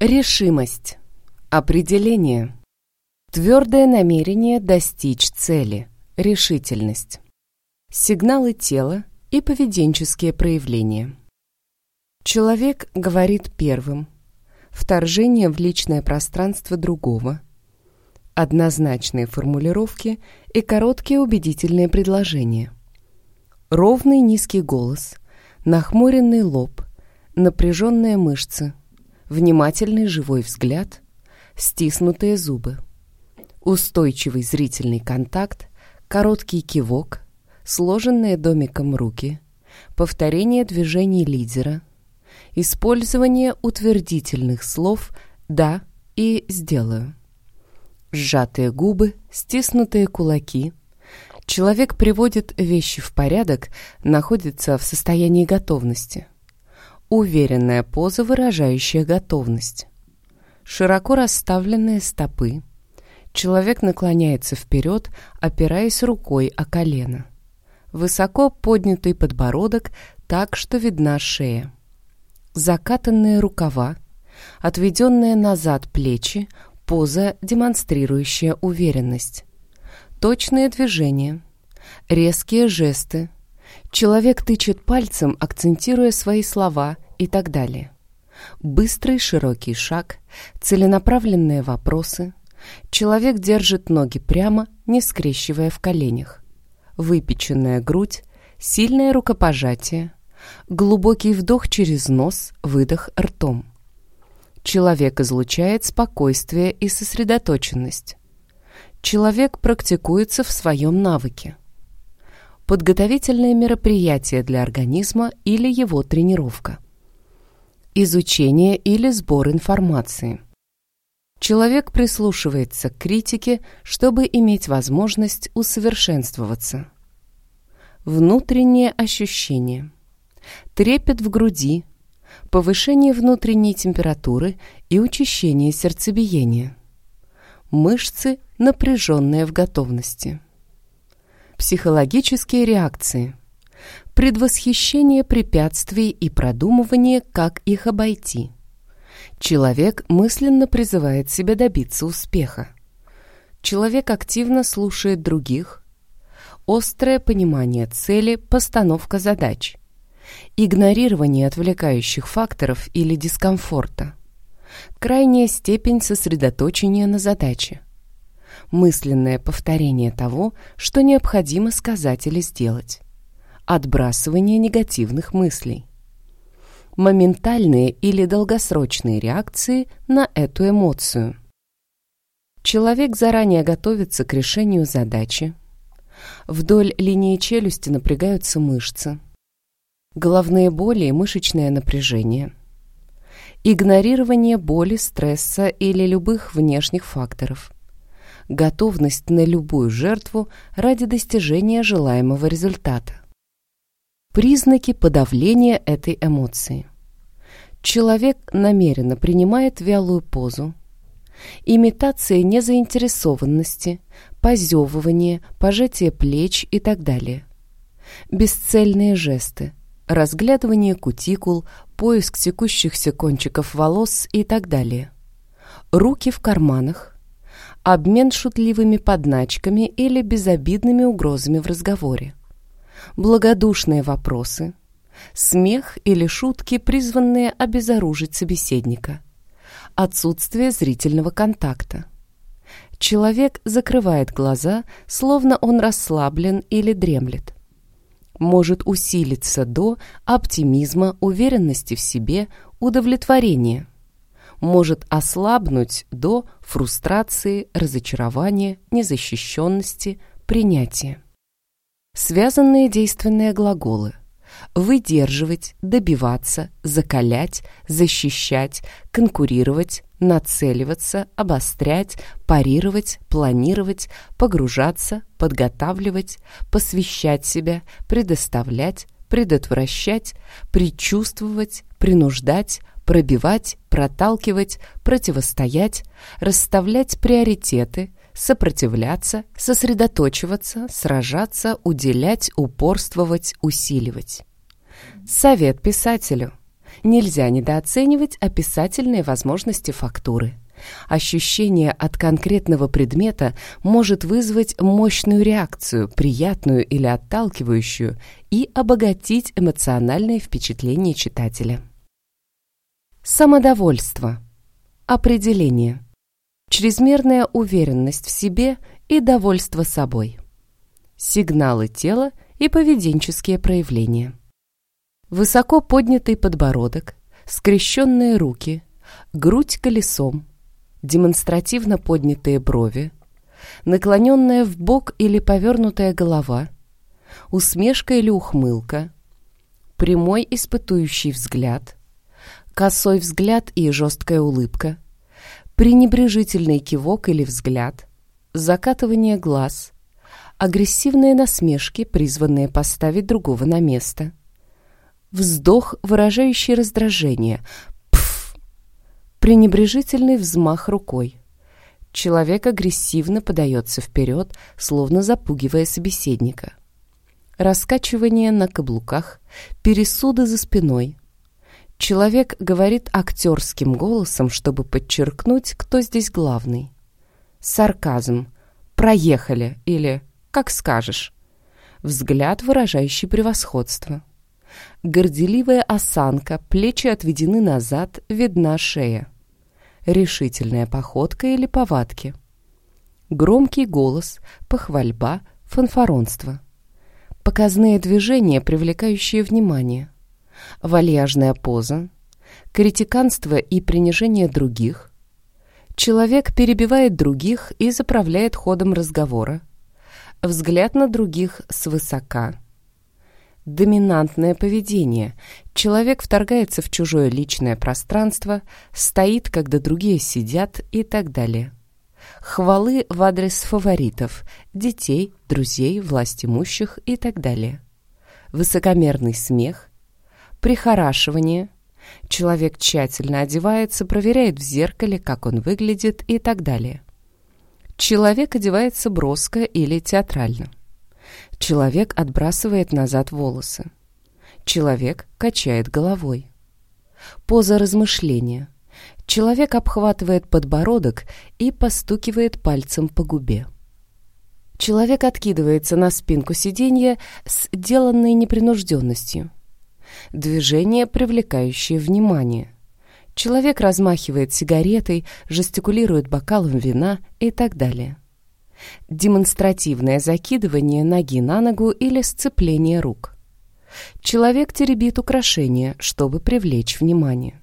Решимость. Определение. Твердое намерение достичь цели. Решительность. Сигналы тела и поведенческие проявления. Человек говорит первым. Вторжение в личное пространство другого. Однозначные формулировки и короткие убедительные предложения. Ровный низкий голос, нахмуренный лоб, напряженные мышцы, внимательный живой взгляд, стиснутые зубы, устойчивый зрительный контакт, короткий кивок, сложенные домиком руки, повторение движений лидера, использование утвердительных слов «да» и «сделаю», сжатые губы, стиснутые кулаки. Человек приводит вещи в порядок, находится в состоянии готовности – Уверенная поза, выражающая готовность. Широко расставленные стопы. Человек наклоняется вперед, опираясь рукой о колено. Высоко поднятый подбородок, так что видна шея. Закатанные рукава, отведенные назад плечи, поза, демонстрирующая уверенность. Точные движения, резкие жесты, Человек тычет пальцем, акцентируя свои слова и так далее. Быстрый широкий шаг, целенаправленные вопросы. Человек держит ноги прямо, не скрещивая в коленях. Выпеченная грудь, сильное рукопожатие, глубокий вдох через нос, выдох ртом. Человек излучает спокойствие и сосредоточенность. Человек практикуется в своем навыке подготовительное мероприятие для организма или его тренировка. Изучение или сбор информации. Человек прислушивается к критике, чтобы иметь возможность усовершенствоваться. Внутренние ощущения. Трепет в груди, повышение внутренней температуры и учащение сердцебиения. Мышцы, напряженные в готовности. Психологические реакции. Предвосхищение препятствий и продумывание, как их обойти. Человек мысленно призывает себя добиться успеха. Человек активно слушает других. Острое понимание цели, постановка задач. Игнорирование отвлекающих факторов или дискомфорта. Крайняя степень сосредоточения на задаче мысленное повторение того, что необходимо сказать или сделать. Отбрасывание негативных мыслей. Моментальные или долгосрочные реакции на эту эмоцию. Человек заранее готовится к решению задачи. Вдоль линии челюсти напрягаются мышцы. Головные боли и мышечное напряжение. Игнорирование боли, стресса или любых внешних факторов готовность на любую жертву ради достижения желаемого результата. Признаки подавления этой эмоции. Человек намеренно принимает вялую позу. Имитация незаинтересованности, позевывание, пожатие плеч и так далее. Бесцельные жесты, разглядывание кутикул, поиск текущихся кончиков волос и так далее. Руки в карманах, обмен шутливыми подначками или безобидными угрозами в разговоре, благодушные вопросы, смех или шутки, призванные обезоружить собеседника, отсутствие зрительного контакта. Человек закрывает глаза, словно он расслаблен или дремлет. Может усилиться до оптимизма, уверенности в себе, удовлетворения – может ослабнуть до фрустрации, разочарования, незащищенности, принятия. Связанные действенные глаголы выдерживать, добиваться, закалять, защищать, конкурировать, нацеливаться, обострять, парировать, планировать, погружаться, подготавливать, посвящать себя, предоставлять, предотвращать, предчувствовать, принуждать, пробивать, проталкивать, противостоять, расставлять приоритеты, сопротивляться, сосредоточиваться, сражаться, уделять, упорствовать, усиливать. Совет писателю. Нельзя недооценивать описательные возможности фактуры. Ощущение от конкретного предмета может вызвать мощную реакцию, приятную или отталкивающую, и обогатить эмоциональное впечатление читателя. Самодовольство. Определение. Чрезмерная уверенность в себе и довольство собой. Сигналы тела и поведенческие проявления. Высоко поднятый подбородок, скрещенные руки, грудь колесом, демонстративно поднятые брови, наклоненная в бок или повернутая голова, усмешка или ухмылка, прямой испытующий взгляд, косой взгляд и жесткая улыбка, пренебрежительный кивок или взгляд, закатывание глаз, агрессивные насмешки, призванные поставить другого на место, вздох, выражающий раздражение, пф, пренебрежительный взмах рукой. Человек агрессивно подается вперед, словно запугивая собеседника. Раскачивание на каблуках, пересуды за спиной. Человек говорит актерским голосом, чтобы подчеркнуть, кто здесь главный. Сарказм. «Проехали» или «как скажешь». Взгляд, выражающий превосходство. Горделивая осанка, плечи отведены назад, видна шея. Решительная походка или повадки. Громкий голос, похвальба, фанфаронство. Показные движения, привлекающие внимание. Вальяжная поза. Критиканство и принижение других. Человек перебивает других и заправляет ходом разговора. Взгляд на других свысока доминантное поведение. Человек вторгается в чужое личное пространство, стоит, когда другие сидят и так далее. Хвалы в адрес фаворитов, детей, друзей, власть имущих и так далее. Высокомерный смех, прихорашивание. Человек тщательно одевается, проверяет в зеркале, как он выглядит и так далее. Человек одевается броско или театрально. Человек отбрасывает назад волосы. Человек качает головой. Поза размышления. Человек обхватывает подбородок и постукивает пальцем по губе. Человек откидывается на спинку сиденья с деланной непринужденностью. Движение, привлекающее внимание. Человек размахивает сигаретой, жестикулирует бокалом вина и так далее. Демонстративное закидывание ноги на ногу или сцепление рук. Человек теребит украшение, чтобы привлечь внимание.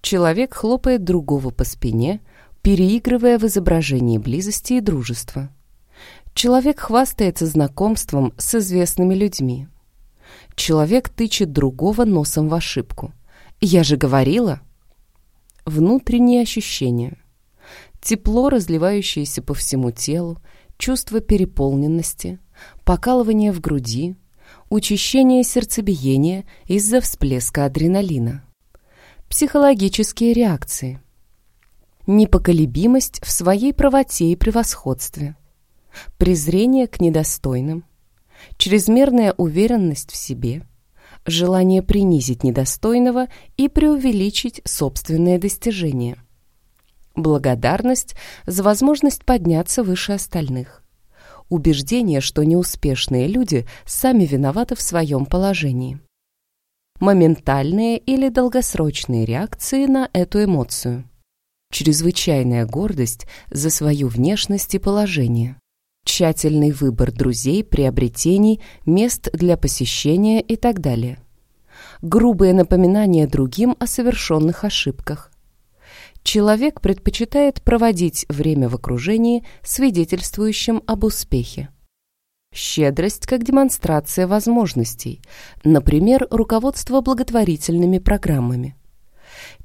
Человек хлопает другого по спине, переигрывая в изображении близости и дружества. Человек хвастается знакомством с известными людьми. Человек тычет другого носом в ошибку. «Я же говорила!» Внутренние ощущения – тепло, разливающееся по всему телу, чувство переполненности, покалывание в груди, учащение сердцебиения из-за всплеска адреналина. Психологические реакции. Непоколебимость в своей правоте и превосходстве. Презрение к недостойным. Чрезмерная уверенность в себе. Желание принизить недостойного и преувеличить собственные достижения – благодарность за возможность подняться выше остальных, убеждение, что неуспешные люди сами виноваты в своем положении, моментальные или долгосрочные реакции на эту эмоцию, чрезвычайная гордость за свою внешность и положение, тщательный выбор друзей, приобретений, мест для посещения и так далее, грубые напоминания другим о совершенных ошибках, человек предпочитает проводить время в окружении, свидетельствующем об успехе. Щедрость как демонстрация возможностей, например, руководство благотворительными программами.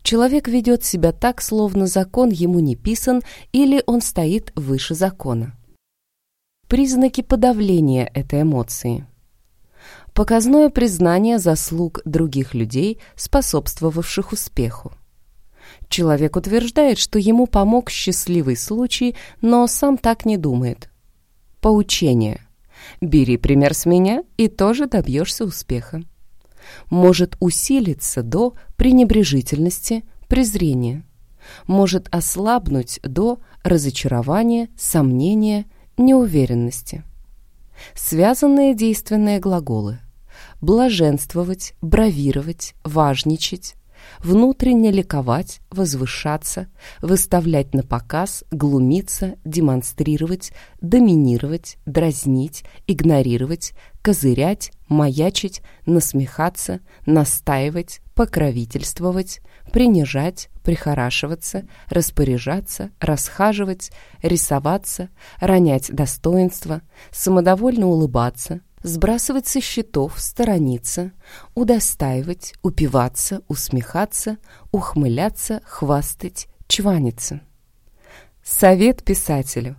Человек ведет себя так, словно закон ему не писан или он стоит выше закона. Признаки подавления этой эмоции. Показное признание заслуг других людей, способствовавших успеху. Человек утверждает, что ему помог счастливый случай, но сам так не думает. Поучение. Бери пример с меня и тоже добьешься успеха. может усилиться до пренебрежительности, презрения, может ослабнуть до разочарования, сомнения, неуверенности. Связанные действенные глаголы блаженствовать, бравировать, важничать, внутренне ликовать, возвышаться, выставлять на показ, глумиться, демонстрировать, доминировать, дразнить, игнорировать, козырять, маячить, насмехаться, настаивать, покровительствовать, принижать, прихорашиваться, распоряжаться, расхаживать, рисоваться, ронять достоинство, самодовольно улыбаться – сбрасывать со счетов, сторониться, удостаивать, упиваться, усмехаться, ухмыляться, хвастать, чваниться. Совет писателю.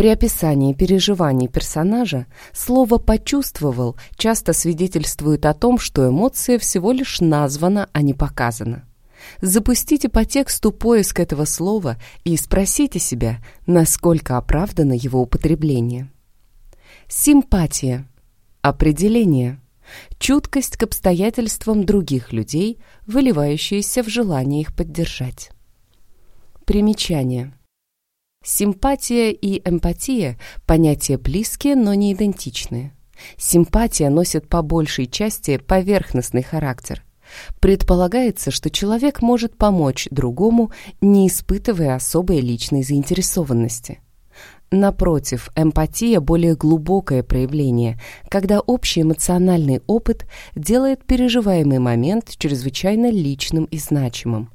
При описании переживаний персонажа слово «почувствовал» часто свидетельствует о том, что эмоция всего лишь названа, а не показана. Запустите по тексту поиск этого слова и спросите себя, насколько оправдано его употребление. Симпатия Определение. Чуткость к обстоятельствам других людей, выливающаяся в желание их поддержать. Примечание. Симпатия и эмпатия – понятия близкие, но не идентичные. Симпатия носит по большей части поверхностный характер. Предполагается, что человек может помочь другому, не испытывая особой личной заинтересованности – Напротив, эмпатия – более глубокое проявление, когда общий эмоциональный опыт делает переживаемый момент чрезвычайно личным и значимым.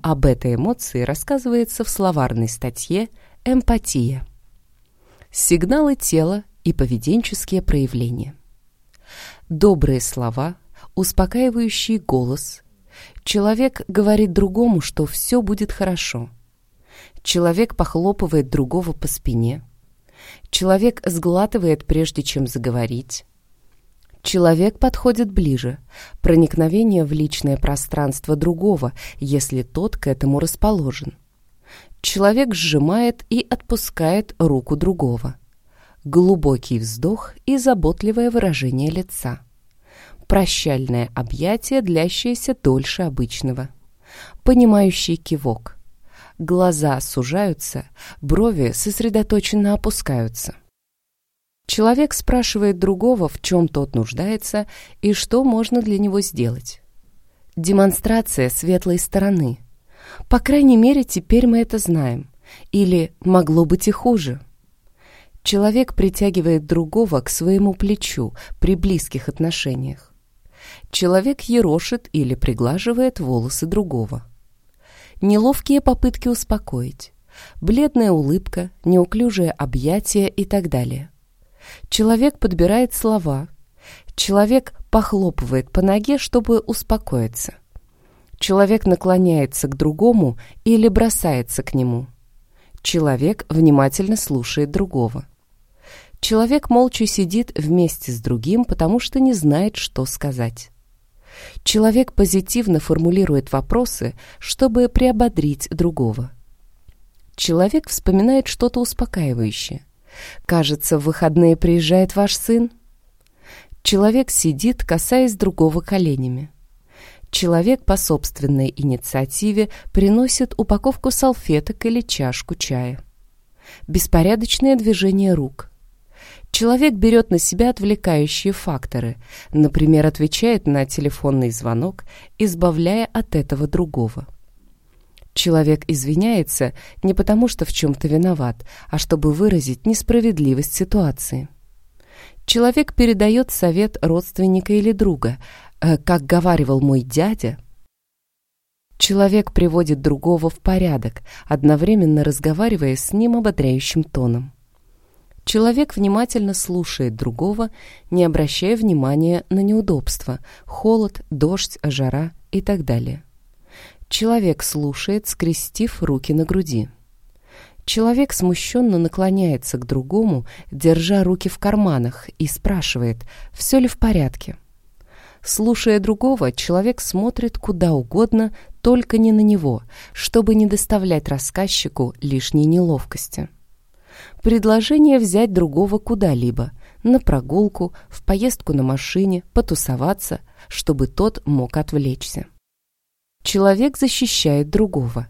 Об этой эмоции рассказывается в словарной статье «Эмпатия». Сигналы тела и поведенческие проявления. Добрые слова, успокаивающий голос. Человек говорит другому, что все будет хорошо – Человек похлопывает другого по спине. Человек сглатывает, прежде чем заговорить. Человек подходит ближе. Проникновение в личное пространство другого, если тот к этому расположен. Человек сжимает и отпускает руку другого. Глубокий вздох и заботливое выражение лица. Прощальное объятие, длящееся дольше обычного. Понимающий кивок глаза сужаются, брови сосредоточенно опускаются. Человек спрашивает другого, в чем тот нуждается и что можно для него сделать. Демонстрация светлой стороны. По крайней мере, теперь мы это знаем. Или могло быть и хуже. Человек притягивает другого к своему плечу при близких отношениях. Человек ерошит или приглаживает волосы другого неловкие попытки успокоить, бледная улыбка, неуклюжее объятие и так далее. Человек подбирает слова. Человек похлопывает по ноге, чтобы успокоиться. Человек наклоняется к другому или бросается к нему. Человек внимательно слушает другого. Человек молча сидит вместе с другим, потому что не знает, что сказать. Человек позитивно формулирует вопросы, чтобы приободрить другого. Человек вспоминает что-то успокаивающее. «Кажется, в выходные приезжает ваш сын?» Человек сидит, касаясь другого коленями. Человек по собственной инициативе приносит упаковку салфеток или чашку чая. Беспорядочное движение рук – Человек берет на себя отвлекающие факторы, например, отвечает на телефонный звонок, избавляя от этого другого. Человек извиняется не потому, что в чем-то виноват, а чтобы выразить несправедливость ситуации. Человек передает совет родственника или друга, э, как говаривал мой дядя. Человек приводит другого в порядок, одновременно разговаривая с ним ободряющим тоном. Человек внимательно слушает другого, не обращая внимания на неудобства, холод, дождь, жара и так далее. Человек слушает, скрестив руки на груди. Человек смущенно наклоняется к другому, держа руки в карманах, и спрашивает, все ли в порядке. Слушая другого, человек смотрит куда угодно, только не на него, чтобы не доставлять рассказчику лишней неловкости. Предложение взять другого куда-либо, на прогулку, в поездку на машине, потусоваться, чтобы тот мог отвлечься. Человек защищает другого,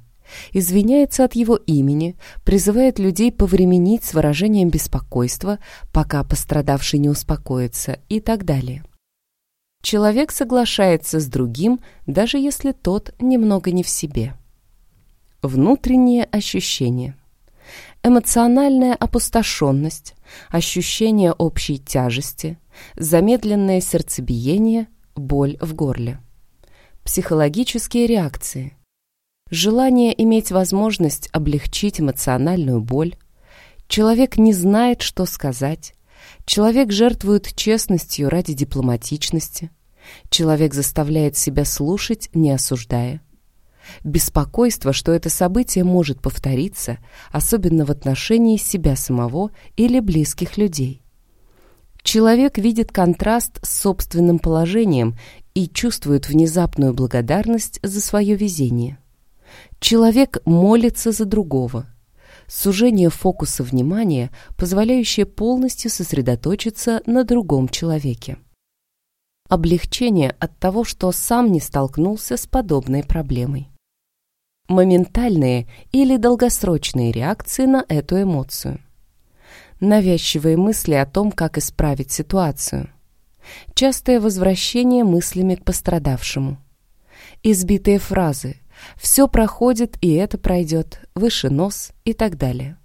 извиняется от его имени, призывает людей повременить с выражением беспокойства, пока пострадавший не успокоится и так далее. Человек соглашается с другим, даже если тот немного не в себе. Внутренние ощущения. Эмоциональная опустошенность, ощущение общей тяжести, замедленное сердцебиение, боль в горле. Психологические реакции. Желание иметь возможность облегчить эмоциональную боль. Человек не знает, что сказать. Человек жертвует честностью ради дипломатичности. Человек заставляет себя слушать, не осуждая. Беспокойство, что это событие может повториться, особенно в отношении себя самого или близких людей. Человек видит контраст с собственным положением и чувствует внезапную благодарность за свое везение. Человек молится за другого. Сужение фокуса внимания, позволяющее полностью сосредоточиться на другом человеке. Облегчение от того, что сам не столкнулся с подобной проблемой. Моментальные или долгосрочные реакции на эту эмоцию. Навязчивые мысли о том, как исправить ситуацию. Частое возвращение мыслями к пострадавшему. Избитые фразы «все проходит, и это пройдет», «выше нос» и так далее.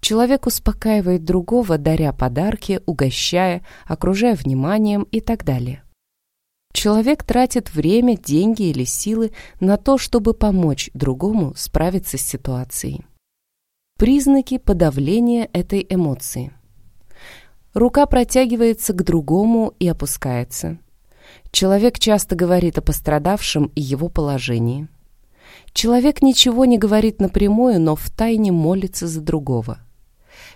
Человек успокаивает другого, даря подарки, угощая, окружая вниманием и так далее. Человек тратит время, деньги или силы на то, чтобы помочь другому справиться с ситуацией. Признаки подавления этой эмоции. Рука протягивается к другому и опускается. Человек часто говорит о пострадавшем и его положении. Человек ничего не говорит напрямую, но втайне молится за другого.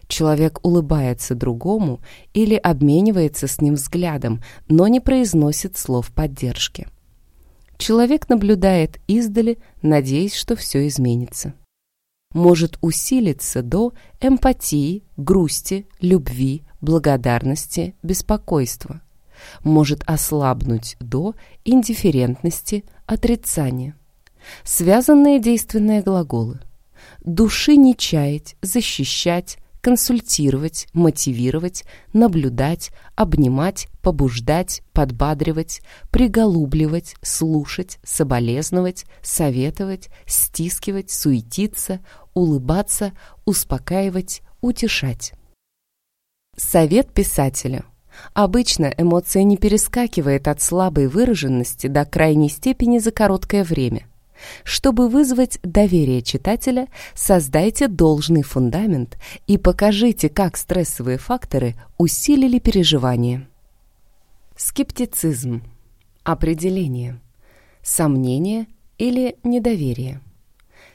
Человек улыбается другому или обменивается с ним взглядом, но не произносит слов поддержки. Человек наблюдает издали, надеясь, что все изменится. Может усилиться до эмпатии, грусти, любви, благодарности, беспокойства. Может ослабнуть до индифферентности, отрицания. Связанные действенные глаголы. Души не чаять, защищать, консультировать, мотивировать, наблюдать, обнимать, побуждать, подбадривать, приголубливать, слушать, соболезновать, советовать, стискивать, суетиться, улыбаться, успокаивать, утешать. Совет писателя. Обычно эмоция не перескакивает от слабой выраженности до крайней степени за короткое время. Чтобы вызвать доверие читателя, создайте должный фундамент и покажите, как стрессовые факторы усилили переживания. Скептицизм. Определение. Сомнение или недоверие.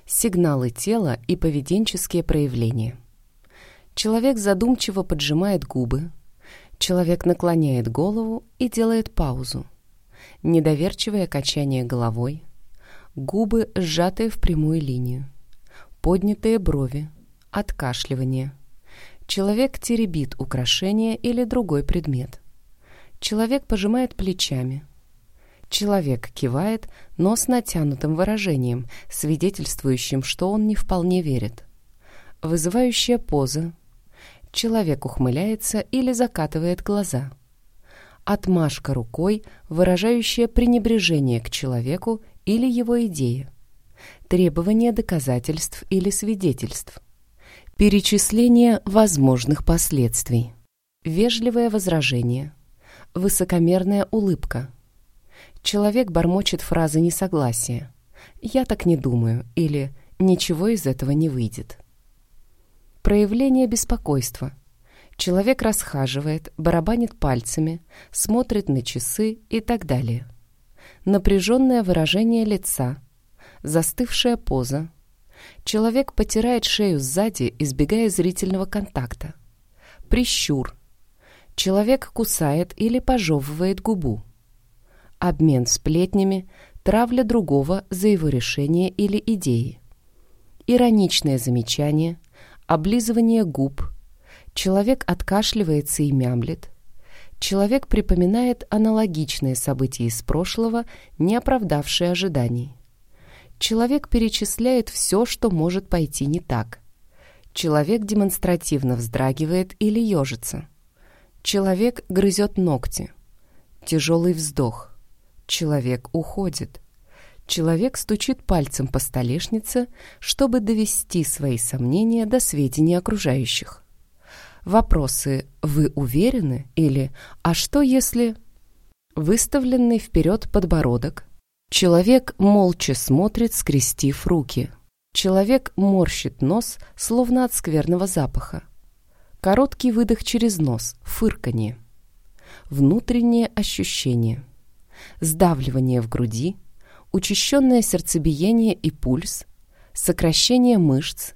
Сигналы тела и поведенческие проявления. Человек задумчиво поджимает губы. Человек наклоняет голову и делает паузу. Недоверчивое качание головой. Губы, сжатые в прямую линию. Поднятые брови. Откашливание. Человек теребит украшение или другой предмет. Человек пожимает плечами. Человек кивает, но с натянутым выражением, свидетельствующим, что он не вполне верит. Вызывающая поза, Человек ухмыляется или закатывает глаза. Отмашка рукой, выражающая пренебрежение к человеку или его идее. Требование доказательств или свидетельств. Перечисление возможных последствий. Вежливое возражение. Высокомерная улыбка. Человек бормочет фразы несогласия. «Я так не думаю» или «Ничего из этого не выйдет». Проявление беспокойства. Человек расхаживает, барабанит пальцами, смотрит на часы и так далее. Напряженное выражение лица. Застывшая поза. Человек потирает шею сзади, избегая зрительного контакта. Прищур. Человек кусает или пожевывает губу. Обмен сплетнями, травля другого за его решение или идеи. Ироничное замечание, облизывание губ, человек откашливается и мямлет, Человек припоминает аналогичные события из прошлого, не оправдавшие ожиданий. Человек перечисляет все, что может пойти не так. Человек демонстративно вздрагивает или ежится. Человек грызет ногти. Тяжелый вздох. Человек уходит. Человек стучит пальцем по столешнице, чтобы довести свои сомнения до сведений окружающих. Вопросы «Вы уверены?» или «А что если...» Выставленный вперед подбородок. Человек молча смотрит, скрестив руки. Человек морщит нос, словно от скверного запаха. Короткий выдох через нос, фырканье. Внутреннее ощущение. Сдавливание в груди, учащенное сердцебиение и пульс, сокращение мышц,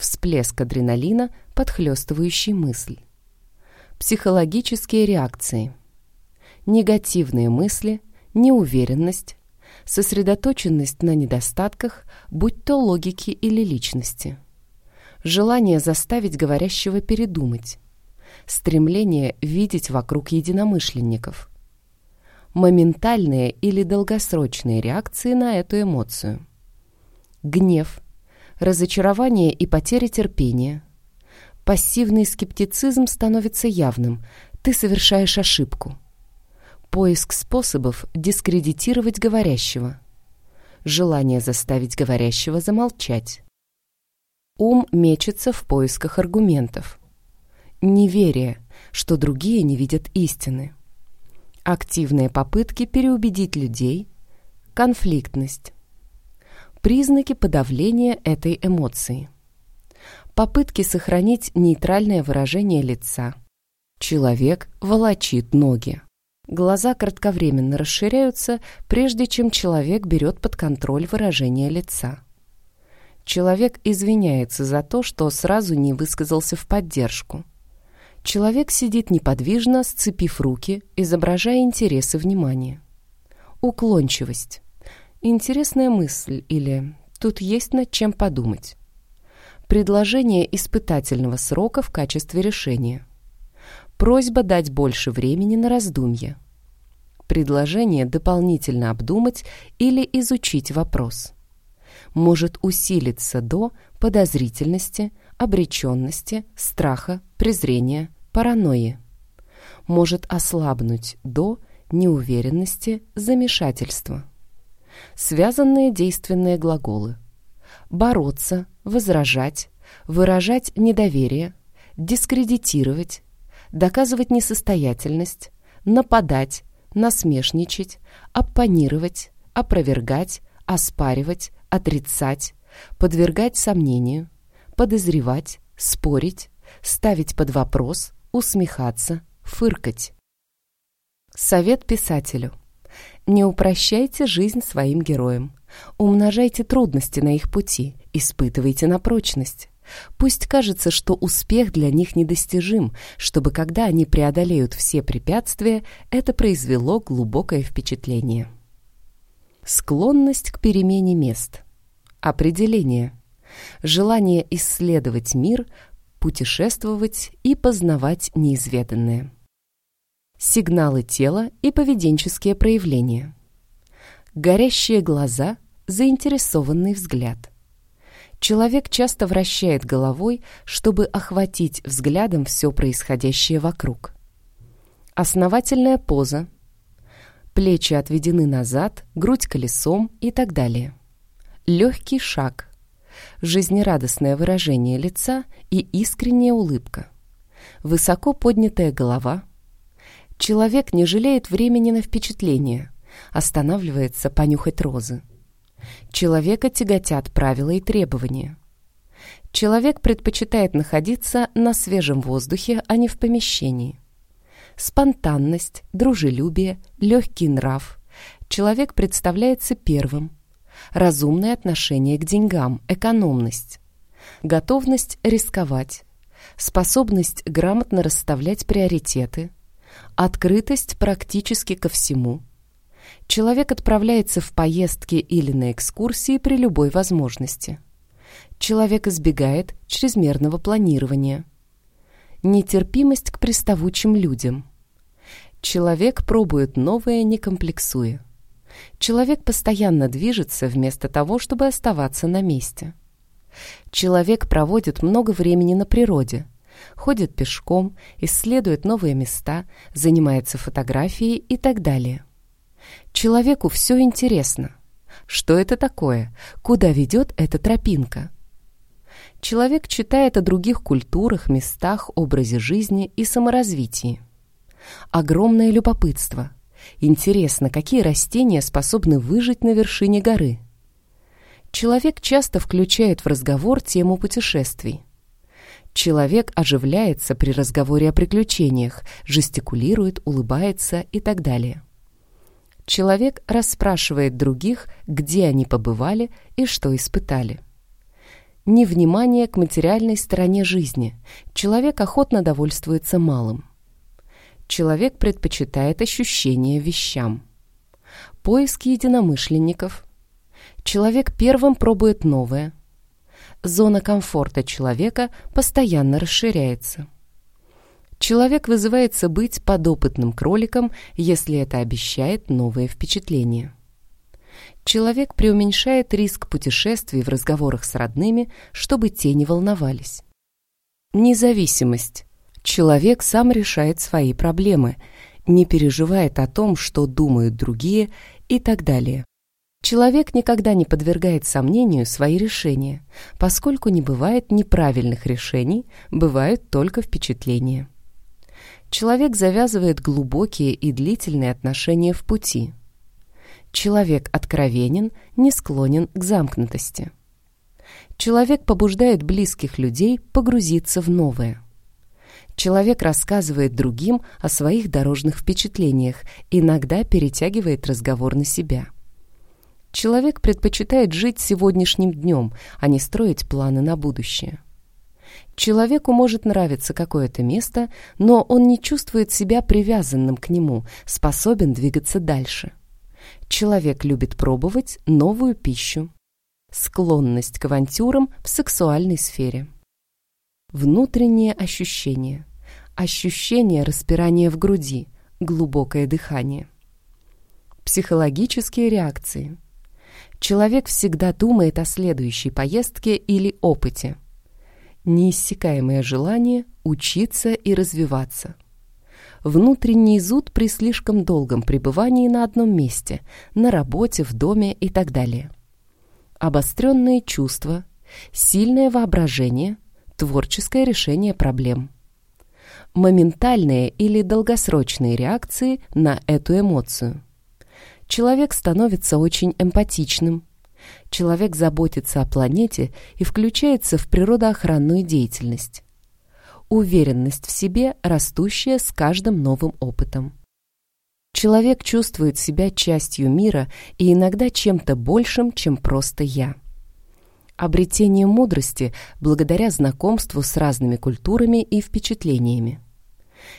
всплеск адреналина, подхлестывающий мысль. Психологические реакции. Негативные мысли, неуверенность, сосредоточенность на недостатках, будь то логики или личности. Желание заставить говорящего передумать. Стремление видеть вокруг единомышленников. Моментальные или долгосрочные реакции на эту эмоцию. Гнев, разочарование и потеря терпения. Пассивный скептицизм становится явным. Ты совершаешь ошибку. Поиск способов дискредитировать говорящего. Желание заставить говорящего замолчать. Ум мечется в поисках аргументов. Неверие, что другие не видят истины. Активные попытки переубедить людей. Конфликтность признаки подавления этой эмоции. Попытки сохранить нейтральное выражение лица. Человек волочит ноги. Глаза кратковременно расширяются, прежде чем человек берет под контроль выражение лица. Человек извиняется за то, что сразу не высказался в поддержку. Человек сидит неподвижно, сцепив руки, изображая интересы внимания. Уклончивость. Интересная мысль или тут есть над чем подумать. Предложение испытательного срока в качестве решения. Просьба дать больше времени на раздумье. Предложение дополнительно обдумать или изучить вопрос. Может усилиться до подозрительности, обреченности, страха, презрения, паранойи. Может ослабнуть до неуверенности, замешательства связанные действенные глаголы. Бороться, возражать, выражать недоверие, дискредитировать, доказывать несостоятельность, нападать, насмешничать, оппонировать, опровергать, оспаривать, отрицать, подвергать сомнению, подозревать, спорить, ставить под вопрос, усмехаться, фыркать. Совет писателю. Не упрощайте жизнь своим героям. Умножайте трудности на их пути, испытывайте на прочность. Пусть кажется, что успех для них недостижим, чтобы когда они преодолеют все препятствия, это произвело глубокое впечатление. Склонность к перемене мест. Определение. Желание исследовать мир, путешествовать и познавать неизведанное сигналы тела и поведенческие проявления. Горящие глаза, заинтересованный взгляд. Человек часто вращает головой, чтобы охватить взглядом все происходящее вокруг. Основательная поза. Плечи отведены назад, грудь колесом и так далее. Легкий шаг. Жизнерадостное выражение лица и искренняя улыбка. Высоко поднятая голова – Человек не жалеет времени на впечатление, останавливается понюхать розы. Человека тяготят правила и требования. Человек предпочитает находиться на свежем воздухе, а не в помещении. Спонтанность, дружелюбие, легкий нрав. Человек представляется первым. Разумное отношение к деньгам, экономность. Готовность рисковать. Способность грамотно расставлять приоритеты – Открытость практически ко всему. Человек отправляется в поездки или на экскурсии при любой возможности. Человек избегает чрезмерного планирования. Нетерпимость к приставучим людям. Человек пробует новое, не комплексуя. Человек постоянно движется вместо того, чтобы оставаться на месте. Человек проводит много времени на природе, ходит пешком, исследует новые места, занимается фотографией и так далее. Человеку все интересно. Что это такое? Куда ведет эта тропинка? Человек читает о других культурах, местах, образе жизни и саморазвитии. Огромное любопытство. Интересно, какие растения способны выжить на вершине горы? Человек часто включает в разговор тему путешествий. Человек оживляется при разговоре о приключениях, жестикулирует, улыбается и так далее. Человек расспрашивает других, где они побывали и что испытали. Невнимание к материальной стороне жизни. Человек охотно довольствуется малым. Человек предпочитает ощущение вещам. Поиск единомышленников. Человек первым пробует новое. Зона комфорта человека постоянно расширяется. Человек вызывается быть подопытным кроликом, если это обещает новые впечатления. Человек преуменьшает риск путешествий в разговорах с родными, чтобы те не волновались. Независимость. Человек сам решает свои проблемы, не переживает о том, что думают другие и так далее. Человек никогда не подвергает сомнению свои решения, поскольку не бывает неправильных решений, бывают только впечатления. Человек завязывает глубокие и длительные отношения в пути. Человек откровенен, не склонен к замкнутости. Человек побуждает близких людей погрузиться в новое – Человек рассказывает другим о своих дорожных впечатлениях, иногда перетягивает разговор на себя. Человек предпочитает жить сегодняшним днем, а не строить планы на будущее. Человеку может нравиться какое-то место, но он не чувствует себя привязанным к нему, способен двигаться дальше. Человек любит пробовать новую пищу. Склонность к авантюрам в сексуальной сфере. Внутренние ощущения ощущение распирания в груди, глубокое дыхание. Психологические реакции. Человек всегда думает о следующей поездке или опыте. Неиссякаемое желание учиться и развиваться. Внутренний зуд при слишком долгом пребывании на одном месте, на работе, в доме и так далее. Обостренные чувства, сильное воображение, творческое решение проблем – моментальные или долгосрочные реакции на эту эмоцию. Человек становится очень эмпатичным. Человек заботится о планете и включается в природоохранную деятельность. Уверенность в себе, растущая с каждым новым опытом. Человек чувствует себя частью мира и иногда чем-то большим, чем просто «я» обретение мудрости благодаря знакомству с разными культурами и впечатлениями.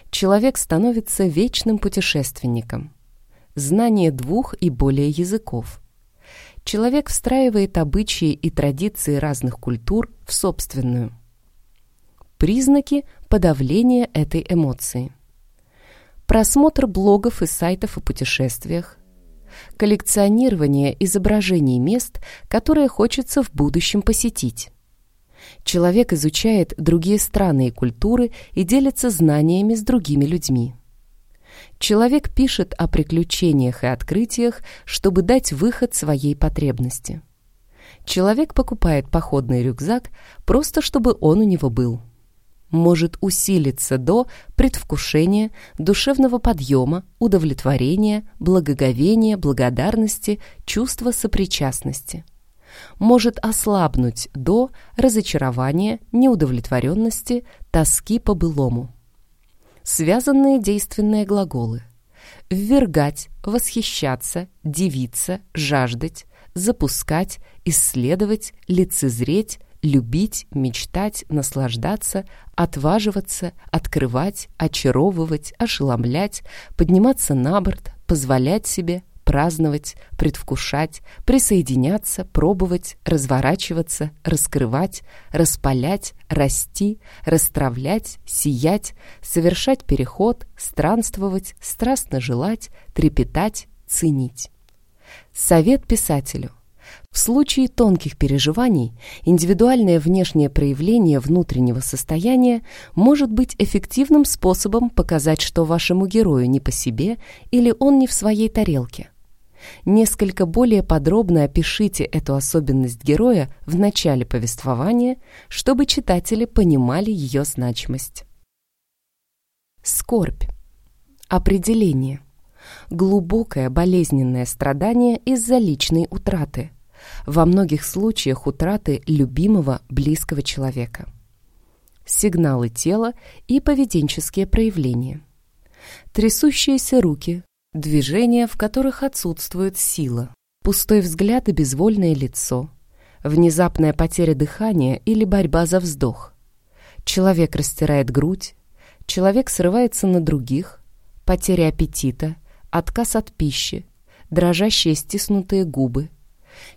Человек становится вечным путешественником. Знание двух и более языков. Человек встраивает обычаи и традиции разных культур в собственную. Признаки подавления этой эмоции. Просмотр блогов и сайтов о путешествиях, коллекционирование изображений мест, которые хочется в будущем посетить. Человек изучает другие страны и культуры и делится знаниями с другими людьми. Человек пишет о приключениях и открытиях, чтобы дать выход своей потребности. Человек покупает походный рюкзак просто чтобы он у него был может усилиться до предвкушения, душевного подъема, удовлетворения, благоговения, благодарности, чувства сопричастности. Может ослабнуть до разочарования, неудовлетворенности, тоски по былому. Связанные действенные глаголы. Ввергать, восхищаться, дивиться, жаждать, запускать, исследовать, лицезреть, любить, мечтать, наслаждаться, отваживаться, открывать, очаровывать, ошеломлять, подниматься на борт, позволять себе, праздновать, предвкушать, присоединяться, пробовать, разворачиваться, раскрывать, распалять, расти, расстравлять, сиять, совершать переход, странствовать, страстно желать, трепетать, ценить. Совет писателю. В случае тонких переживаний индивидуальное внешнее проявление внутреннего состояния может быть эффективным способом показать, что вашему герою не по себе или он не в своей тарелке. Несколько более подробно опишите эту особенность героя в начале повествования, чтобы читатели понимали ее значимость. Скорбь. Определение. Глубокое болезненное страдание из-за личной утраты – во многих случаях утраты любимого близкого человека. Сигналы тела и поведенческие проявления. Трясущиеся руки, движения, в которых отсутствует сила, пустой взгляд и безвольное лицо, внезапная потеря дыхания или борьба за вздох. Человек растирает грудь, человек срывается на других, потеря аппетита, отказ от пищи, дрожащие стиснутые губы –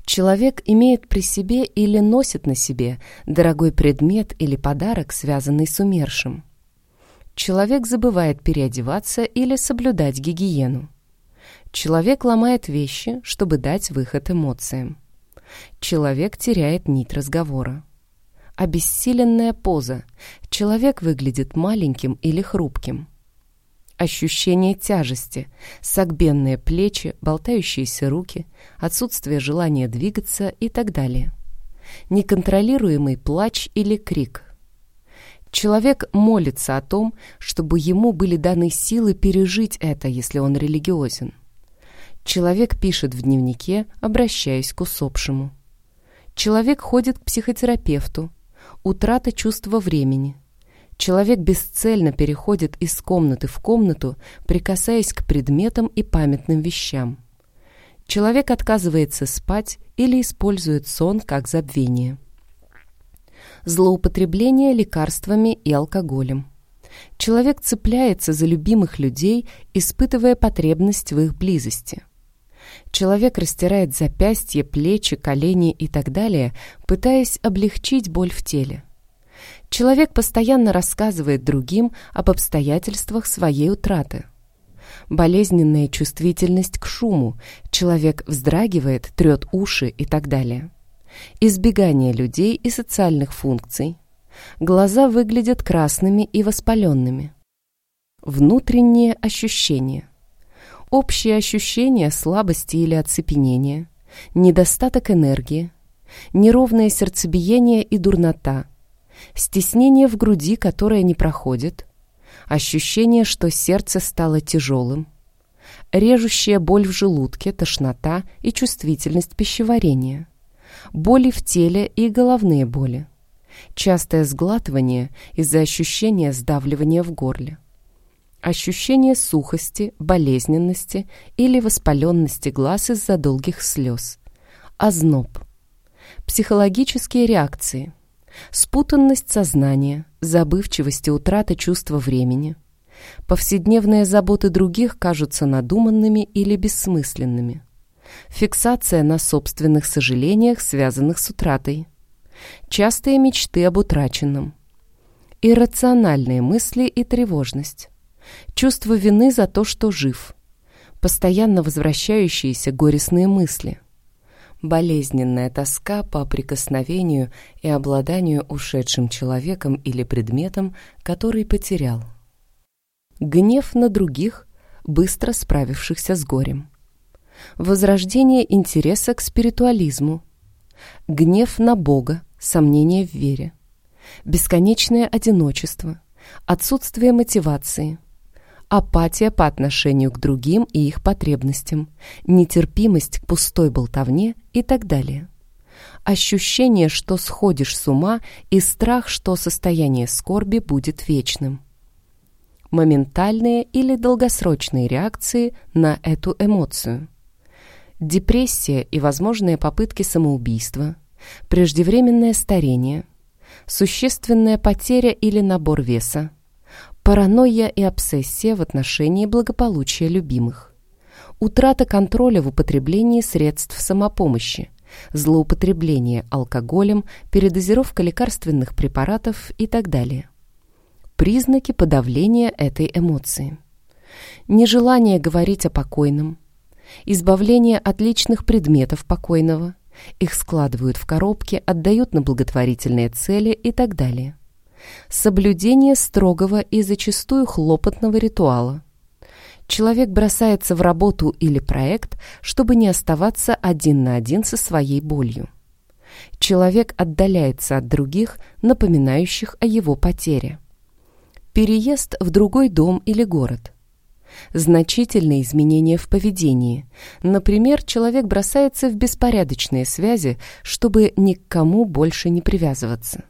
Человек имеет при себе или носит на себе дорогой предмет или подарок, связанный с умершим. Человек забывает переодеваться или соблюдать гигиену. Человек ломает вещи, чтобы дать выход эмоциям. Человек теряет нить разговора. Обессиленная поза. Человек выглядит маленьким или хрупким ощущение тяжести, согбенные плечи, болтающиеся руки, отсутствие желания двигаться и так далее. Неконтролируемый плач или крик. Человек молится о том, чтобы ему были даны силы пережить это, если он религиозен. Человек пишет в дневнике, обращаясь к усопшему. Человек ходит к психотерапевту. Утрата чувства времени – Человек бесцельно переходит из комнаты в комнату, прикасаясь к предметам и памятным вещам. Человек отказывается спать или использует сон как забвение. Злоупотребление лекарствами и алкоголем. Человек цепляется за любимых людей, испытывая потребность в их близости. Человек растирает запястья, плечи, колени и так далее, пытаясь облегчить боль в теле. Человек постоянно рассказывает другим об обстоятельствах своей утраты. Болезненная чувствительность к шуму, человек вздрагивает, трет уши и так далее. Избегание людей и социальных функций. Глаза выглядят красными и воспаленными. Внутренние ощущения. Общее ощущение слабости или оцепенения, недостаток энергии, неровное сердцебиение и дурнота – стеснение в груди, которое не проходит, ощущение, что сердце стало тяжелым, режущая боль в желудке, тошнота и чувствительность пищеварения, боли в теле и головные боли, частое сглатывание из-за ощущения сдавливания в горле, ощущение сухости, болезненности или воспаленности глаз из-за долгих слез, озноб, психологические реакции – спутанность сознания, забывчивость и утрата чувства времени. Повседневные заботы других кажутся надуманными или бессмысленными. Фиксация на собственных сожалениях, связанных с утратой. Частые мечты об утраченном. Иррациональные мысли и тревожность. Чувство вины за то, что жив. Постоянно возвращающиеся горестные мысли болезненная тоска по прикосновению и обладанию ушедшим человеком или предметом, который потерял. Гнев на других, быстро справившихся с горем. Возрождение интереса к спиритуализму. Гнев на Бога, сомнение в вере. Бесконечное одиночество. Отсутствие мотивации апатия по отношению к другим и их потребностям, нетерпимость к пустой болтовне и так далее. Ощущение, что сходишь с ума и страх, что состояние скорби будет вечным. Моментальные или долгосрочные реакции на эту эмоцию. Депрессия и возможные попытки самоубийства, преждевременное старение, существенная потеря или набор веса, паранойя и обсессия в отношении благополучия любимых, утрата контроля в употреблении средств самопомощи, злоупотребление алкоголем, передозировка лекарственных препаратов и так далее. Признаки подавления этой эмоции. Нежелание говорить о покойном, избавление от личных предметов покойного, их складывают в коробки, отдают на благотворительные цели и так далее. Соблюдение строгого и зачастую хлопотного ритуала. Человек бросается в работу или проект, чтобы не оставаться один на один со своей болью. Человек отдаляется от других, напоминающих о его потере. Переезд в другой дом или город. Значительные изменения в поведении. Например, человек бросается в беспорядочные связи, чтобы ни к кому больше не привязываться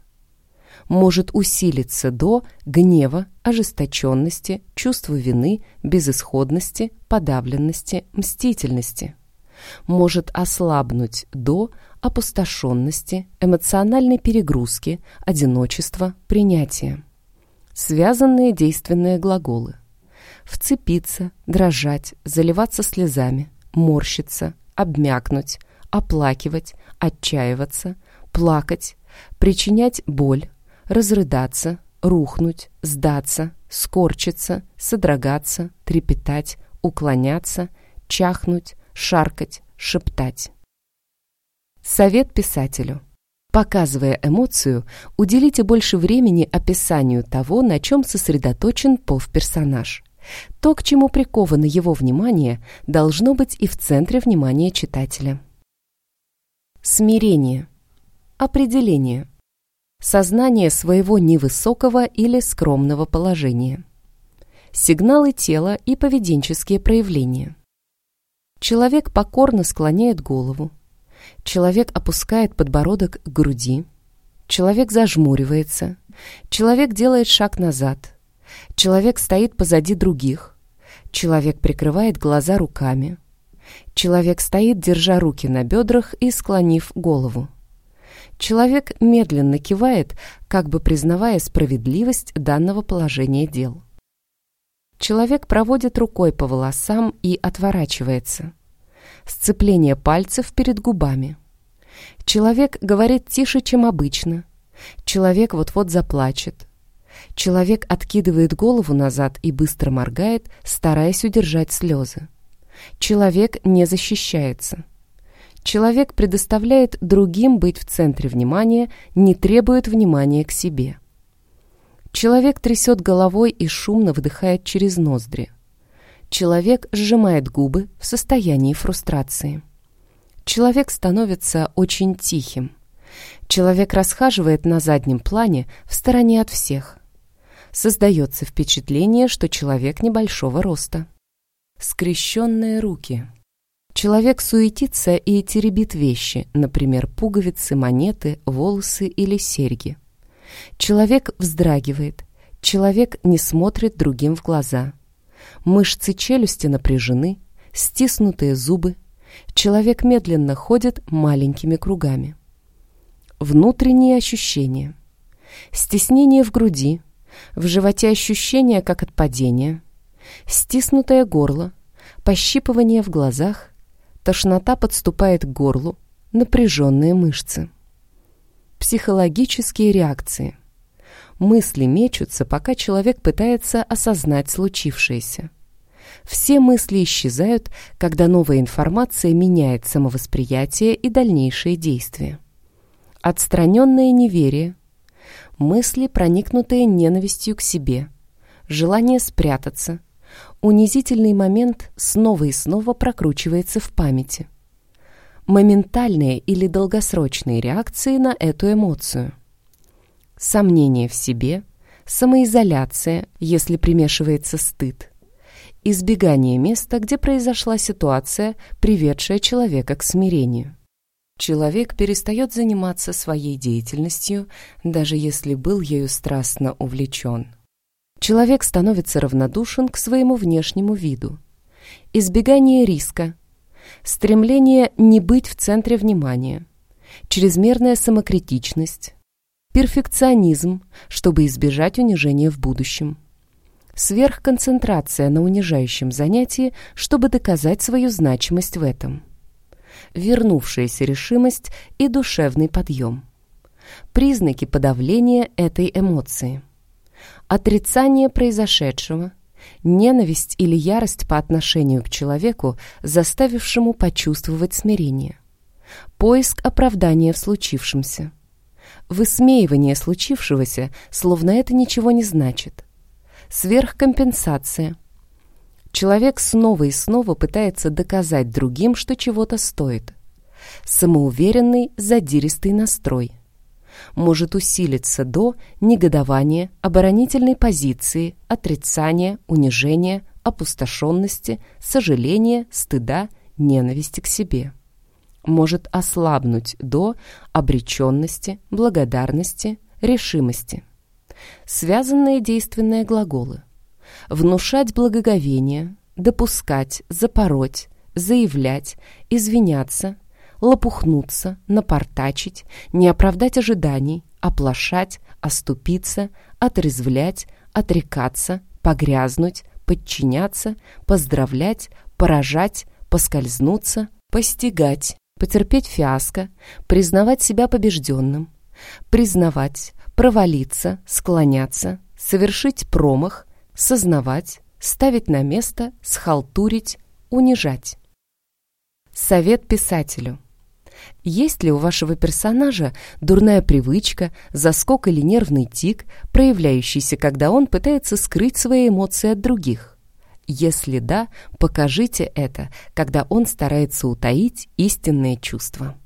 может усилиться до гнева, ожесточенности, чувства вины, безысходности, подавленности, мстительности. Может ослабнуть до опустошенности, эмоциональной перегрузки, одиночества, принятия. Связанные действенные глаголы. Вцепиться, дрожать, заливаться слезами, морщиться, обмякнуть, оплакивать, отчаиваться, плакать, причинять боль, разрыдаться, рухнуть, сдаться, скорчиться, содрогаться, трепетать, уклоняться, чахнуть, шаркать, шептать. Совет писателю. Показывая эмоцию, уделите больше времени описанию того, на чем сосредоточен пов-персонаж. То, к чему приковано его внимание, должно быть и в центре внимания читателя. Смирение. Определение сознание своего невысокого или скромного положения. Сигналы тела и поведенческие проявления. Человек покорно склоняет голову. Человек опускает подбородок к груди. Человек зажмуривается. Человек делает шаг назад. Человек стоит позади других. Человек прикрывает глаза руками. Человек стоит, держа руки на бедрах и склонив голову. Человек медленно кивает, как бы признавая справедливость данного положения дел. Человек проводит рукой по волосам и отворачивается. Сцепление пальцев перед губами. Человек говорит тише, чем обычно. Человек вот-вот заплачет. Человек откидывает голову назад и быстро моргает, стараясь удержать слезы. Человек не защищается. Человек предоставляет другим быть в центре внимания, не требует внимания к себе. Человек трясет головой и шумно выдыхает через ноздри. Человек сжимает губы в состоянии фрустрации. Человек становится очень тихим. Человек расхаживает на заднем плане в стороне от всех. Создается впечатление, что человек небольшого роста. Скрещенные руки – Человек суетится и теребит вещи, например, пуговицы, монеты, волосы или серьги. Человек вздрагивает. Человек не смотрит другим в глаза. Мышцы челюсти напряжены, стиснутые зубы. Человек медленно ходит маленькими кругами. Внутренние ощущения. Стеснение в груди, в животе ощущение, как от падения, стиснутое горло, пощипывание в глазах, Тошнота подступает к горлу, напряженные мышцы. Психологические реакции. Мысли мечутся, пока человек пытается осознать случившееся. Все мысли исчезают, когда новая информация меняет самовосприятие и дальнейшие действия. Отстраненное неверие. Мысли, проникнутые ненавистью к себе. Желание спрятаться – унизительный момент снова и снова прокручивается в памяти. Моментальные или долгосрочные реакции на эту эмоцию. Сомнение в себе, самоизоляция, если примешивается стыд, избегание места, где произошла ситуация, приведшая человека к смирению. Человек перестает заниматься своей деятельностью, даже если был ею страстно увлечен человек становится равнодушен к своему внешнему виду. Избегание риска, стремление не быть в центре внимания, чрезмерная самокритичность, перфекционизм, чтобы избежать унижения в будущем, Сверхконцентрация на унижающем занятии, чтобы доказать свою значимость в этом. Вернувшаяся решимость и душевный подъем. Признаки подавления этой эмоции. Отрицание произошедшего, ненависть или ярость по отношению к человеку, заставившему почувствовать смирение. Поиск оправдания в случившемся. Высмеивание случившегося, словно это ничего не значит. Сверхкомпенсация. Человек снова и снова пытается доказать другим, что чего-то стоит. Самоуверенный, задиристый настрой. Может усилиться до негодования, оборонительной позиции, отрицания, унижения, опустошенности, сожаления, стыда, ненависти к себе может ослабнуть до обреченности, благодарности, решимости. Связанные действенные глаголы. Внушать благоговение, допускать, запороть, заявлять, извиняться, лопухнуться, напортачить, не оправдать ожиданий, оплошать, оступиться, отрезвлять, отрекаться, погрязнуть, подчиняться, поздравлять, поражать, поскользнуться, постигать, потерпеть фиаско, признавать себя побежденным, признавать, провалиться, склоняться, совершить промах, сознавать, ставить на место, схалтурить, унижать. Совет писателю. Есть ли у вашего персонажа дурная привычка, заскок или нервный тик, проявляющийся, когда он пытается скрыть свои эмоции от других? Если да, покажите это, когда он старается утаить истинные чувства.